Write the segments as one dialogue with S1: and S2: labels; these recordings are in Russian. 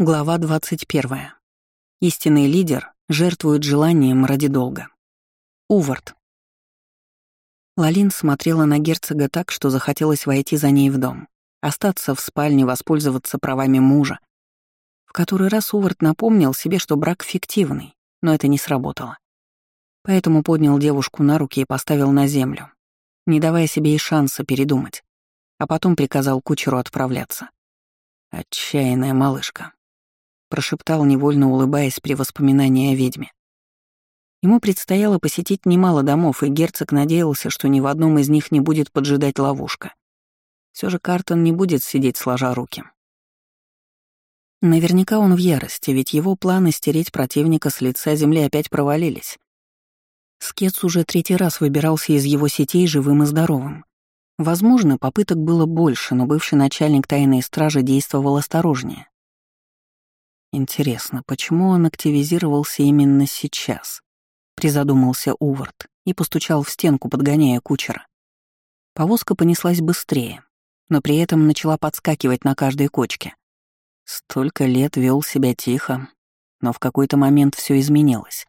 S1: Глава 21. Истинный лидер жертвует желанием ради долга. Увард. Лалин смотрела на герцога так, что захотелось войти за ней в дом, остаться в спальне, воспользоваться правами мужа. В который раз Увард напомнил себе, что брак фиктивный, но это не сработало. Поэтому поднял девушку на руки и поставил на землю, не давая себе и шанса передумать, а потом приказал кучеру отправляться. Отчаянная малышка прошептал, невольно улыбаясь при воспоминании о ведьме. Ему предстояло посетить немало домов, и герцог надеялся, что ни в одном из них не будет поджидать ловушка. Все же Картон не будет сидеть сложа руки. Наверняка он в ярости, ведь его планы стереть противника с лица земли опять провалились. Скетс уже третий раз выбирался из его сетей живым и здоровым. Возможно, попыток было больше, но бывший начальник тайной стражи действовал осторожнее. Интересно, почему он активизировался именно сейчас? Призадумался Увард и постучал в стенку, подгоняя кучера. Повозка понеслась быстрее, но при этом начала подскакивать на каждой кочке. Столько лет вел себя тихо, но в какой-то момент все изменилось.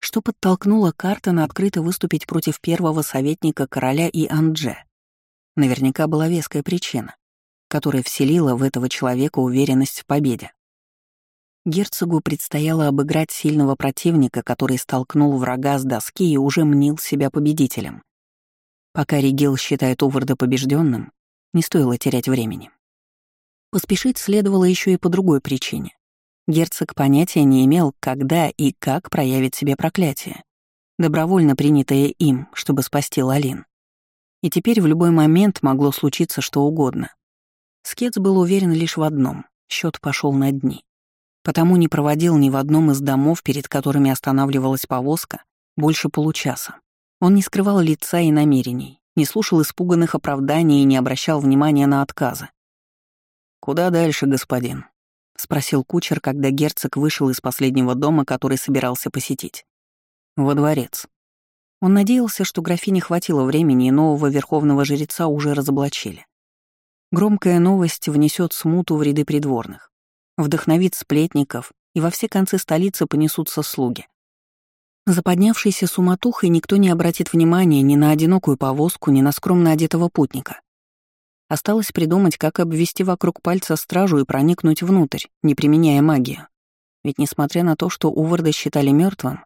S1: Что подтолкнуло Картона открыто выступить против первого советника короля и Андже? Наверняка была веская причина, которая вселила в этого человека уверенность в победе. Герцогу предстояло обыграть сильного противника, который столкнул врага с доски и уже мнил себя победителем. Пока Ригел считает Уварда побежденным, не стоило терять времени. Поспешить следовало еще и по другой причине. Герцог понятия не имел, когда и как проявит себе проклятие, добровольно принятое им, чтобы спасти Лалин. И теперь в любой момент могло случиться что угодно. Скетс был уверен лишь в одном — счет пошел на дни потому не проводил ни в одном из домов, перед которыми останавливалась повозка, больше получаса. Он не скрывал лица и намерений, не слушал испуганных оправданий и не обращал внимания на отказы. «Куда дальше, господин?» — спросил кучер, когда герцог вышел из последнего дома, который собирался посетить. «Во дворец». Он надеялся, что графине хватило времени, и нового верховного жреца уже разоблачили. Громкая новость внесет смуту в ряды придворных вдохновит сплетников, и во все концы столицы понесутся слуги. За поднявшейся суматухой никто не обратит внимания ни на одинокую повозку, ни на скромно одетого путника. Осталось придумать, как обвести вокруг пальца стражу и проникнуть внутрь, не применяя магию. Ведь несмотря на то, что Уварда считали мертвым,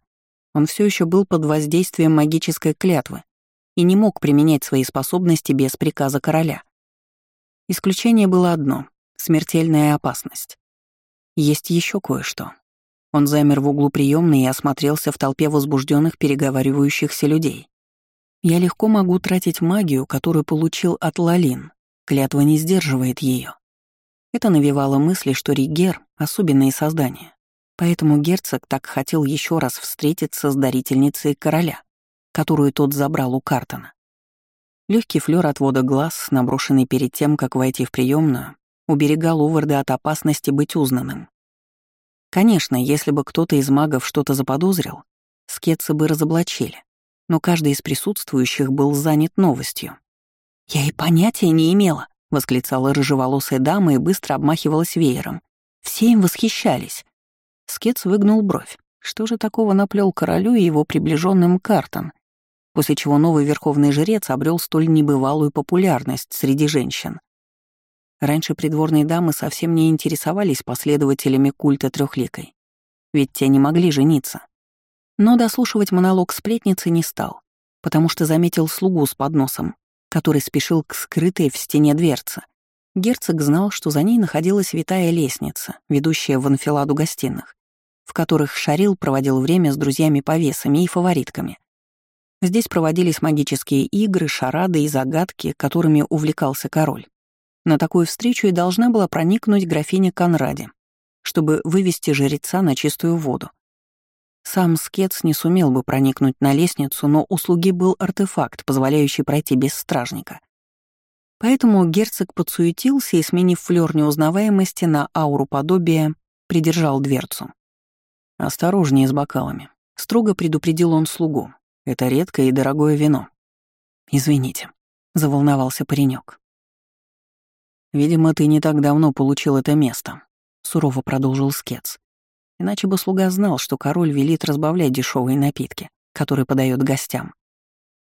S1: он все еще был под воздействием магической клятвы и не мог применять свои способности без приказа короля. Исключение было одно — смертельная опасность. Есть еще кое-что. Он замер в углу приемной и осмотрелся в толпе возбужденных переговаривающихся людей. Я легко могу тратить магию, которую получил от Лалин. Клятва не сдерживает ее. Это навевало мысли, что Ригер — особенное создание. Поэтому герцог так хотел еще раз встретиться с дарительницей короля, которую тот забрал у Картона. Легкий флёр отвода глаз, наброшенный перед тем, как войти в приемную, уберегал Уварда от опасности быть узнанным. Конечно, если бы кто-то из магов что-то заподозрил, скетса бы разоблачили, но каждый из присутствующих был занят новостью. «Я и понятия не имела», — восклицала рыжеволосая дама и быстро обмахивалась веером. Все им восхищались. Скетс выгнул бровь. Что же такого наплел королю и его приближенным Картон, после чего новый верховный жрец обрел столь небывалую популярность среди женщин? Раньше придворные дамы совсем не интересовались последователями культа трехликой, ведь те не могли жениться. Но дослушивать монолог сплетницы не стал, потому что заметил слугу с подносом, который спешил к скрытой в стене дверце. Герцог знал, что за ней находилась витая лестница, ведущая в анфиладу гостиных, в которых Шарил проводил время с друзьями-повесами и фаворитками. Здесь проводились магические игры, шарады и загадки, которыми увлекался король. На такую встречу и должна была проникнуть графиня Конраде, чтобы вывести жреца на чистую воду. Сам Скетс не сумел бы проникнуть на лестницу, но у слуги был артефакт, позволяющий пройти без стражника. Поэтому герцог подсуетился и, сменив флёр неузнаваемости на ауру подобия, придержал дверцу. «Осторожнее с бокалами», — строго предупредил он слугу. «Это редкое и дорогое вино». «Извините», — заволновался паренек. Видимо, ты не так давно получил это место. сурово продолжил Скец. Иначе бы слуга знал, что король велит разбавлять дешевые напитки, которые подает гостям.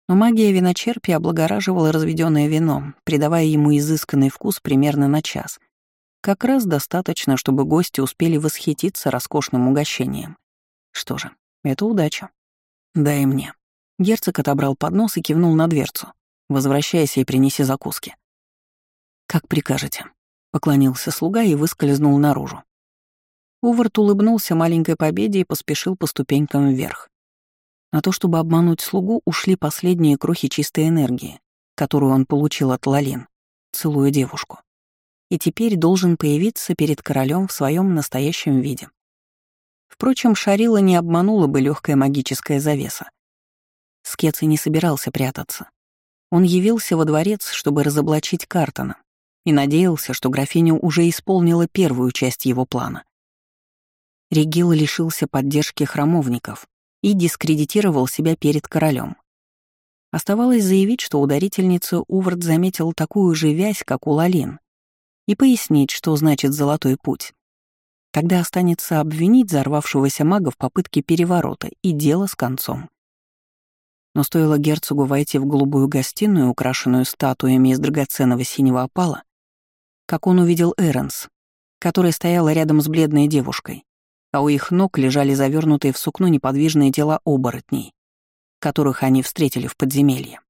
S1: Но магия виночерпия облагораживала разведенное вино, придавая ему изысканный вкус примерно на час. Как раз достаточно, чтобы гости успели восхититься роскошным угощением. Что же, это удача. Дай мне. Герцог отобрал поднос и кивнул на дверцу. Возвращайся и принеси закуски. Как прикажете. Поклонился слуга и выскользнул наружу. Увард улыбнулся маленькой победе и поспешил по ступенькам вверх. На то, чтобы обмануть слугу, ушли последние крохи чистой энергии, которую он получил от Лалин, целуя девушку. И теперь должен появиться перед королем в своем настоящем виде. Впрочем, Шарила не обманула бы легкая магическая завеса. Скетси не собирался прятаться. Он явился во дворец, чтобы разоблачить Картона, и надеялся, что графиня уже исполнила первую часть его плана. Регил лишился поддержки храмовников и дискредитировал себя перед королем. Оставалось заявить, что ударительница Увард заметил такую же вязь, как у Лалин, и пояснить, что значит «золотой путь». Тогда останется обвинить взорвавшегося мага в попытке переворота, и дело с концом. Но стоило герцогу войти в голубую гостиную, украшенную статуями из драгоценного синего опала, как он увидел Эренс, которая стояла рядом с бледной девушкой, а у их ног лежали завернутые в сукно неподвижные тела оборотней, которых они встретили в подземелье.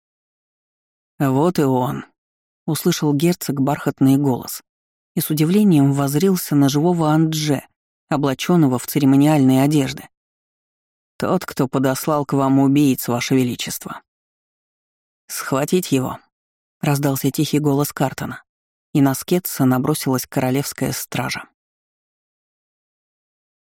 S1: «Вот и он», — услышал герцог бархатный голос и с удивлением возрился на живого Андже, облаченного в церемониальные одежды. «Тот, кто подослал к вам убийц, Ваше Величество». «Схватить его», — раздался тихий голос Картона, и на Скетса набросилась королевская стража.